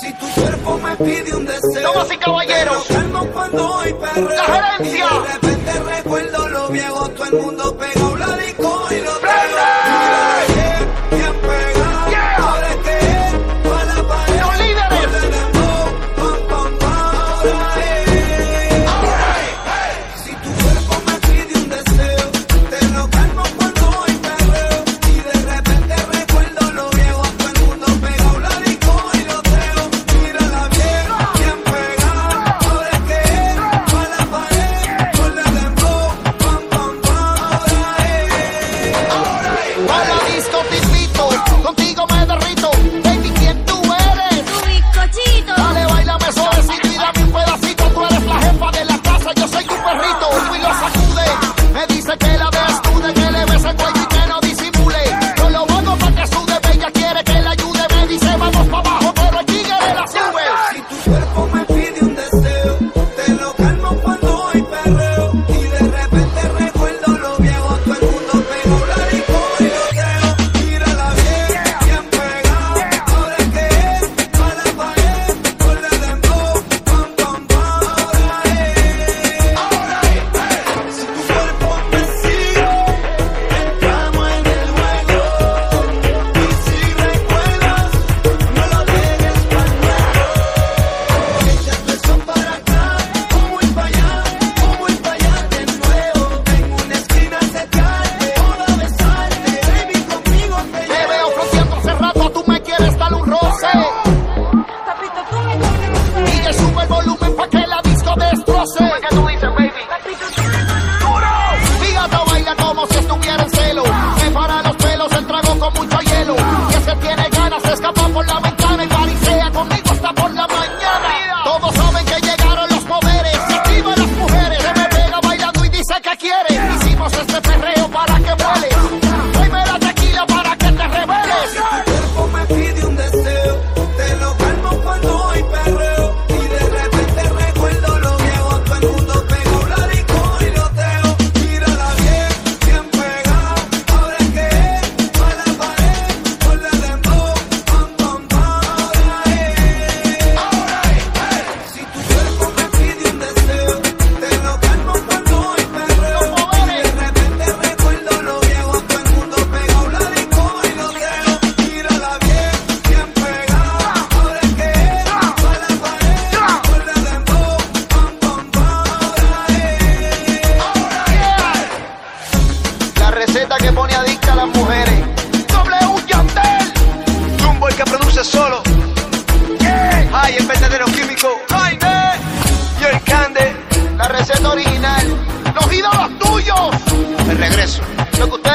Si tu cuerpo me pide un deseo, damas y caballeros, la gerencia. A la disco, pipito, contigo me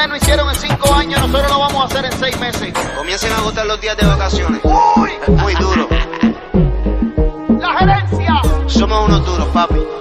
no hicieron en cinco años, nosotros lo vamos a hacer en seis meses. Comiencen a agotar los días de vacaciones. Uy, muy duro. La gerencia. Somos unos duros, papi.